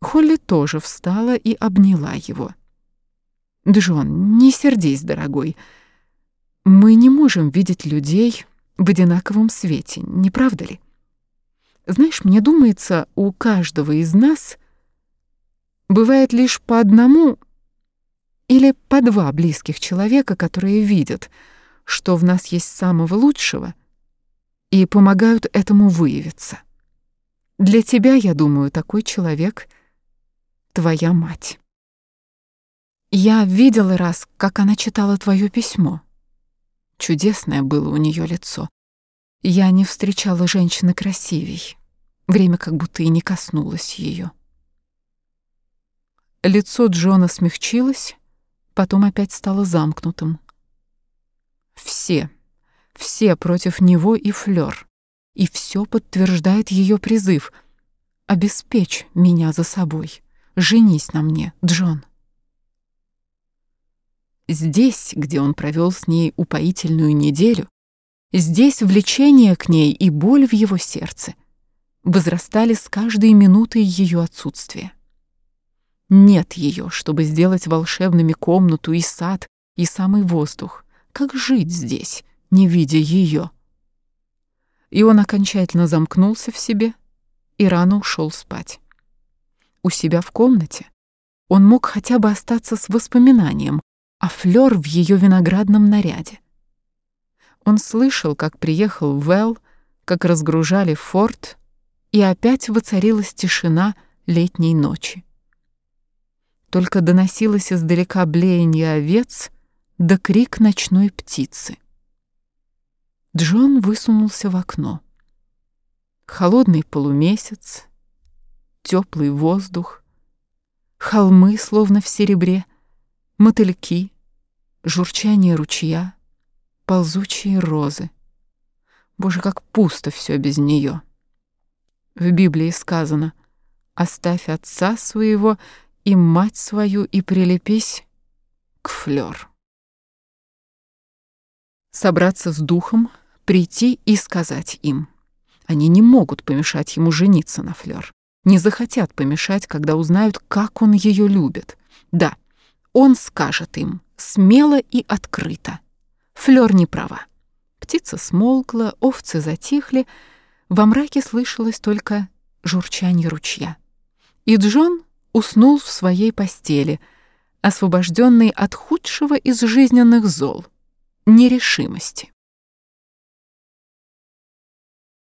Холли тоже встала и обняла его. «Джон, не сердись, дорогой. Мы не можем видеть людей в одинаковом свете, не правда ли? Знаешь, мне думается, у каждого из нас бывает лишь по одному или по два близких человека, которые видят, что в нас есть самого лучшего и помогают этому выявиться. Для тебя, я думаю, такой человек — твоя мать. Я видела раз, как она читала твое письмо. Чудесное было у нее лицо. Я не встречала женщины красивей. Время как будто и не коснулось ее. Лицо Джона смягчилось, потом опять стало замкнутым. Все, все против него и Флёр. И все подтверждает ее призыв. «Обеспечь меня за собой. Женись на мне, Джон». Здесь, где он провел с ней упоительную неделю, здесь влечение к ней и боль в его сердце возрастали с каждой минутой ее отсутствия. Нет ее, чтобы сделать волшебными комнату и сад, и самый воздух. Как жить здесь, не видя ее? И он окончательно замкнулся в себе и рано ушел спать. У себя в комнате он мог хотя бы остаться с воспоминанием а Флёр в ее виноградном наряде. Он слышал, как приехал Вэл, как разгружали форт, и опять воцарилась тишина летней ночи. Только доносилось издалека блеяние овец да крик ночной птицы. Джон высунулся в окно. Холодный полумесяц, теплый воздух, холмы, словно в серебре, мотыльки, журчание ручья, ползучие розы. Боже, как пусто все без нее. В Библии сказано «Оставь отца своего и мать свою и прилепись к флёр». Собраться с духом, прийти и сказать им. Они не могут помешать ему жениться на флёр. Не захотят помешать, когда узнают, как он ее любит. Да, он скажет им смело и открыто. Флёр не права. Птица смолкла, овцы затихли, во мраке слышалось только журчание ручья. И Джон уснул в своей постели, освобожденный от худшего из жизненных зол — нерешимости.